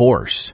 force.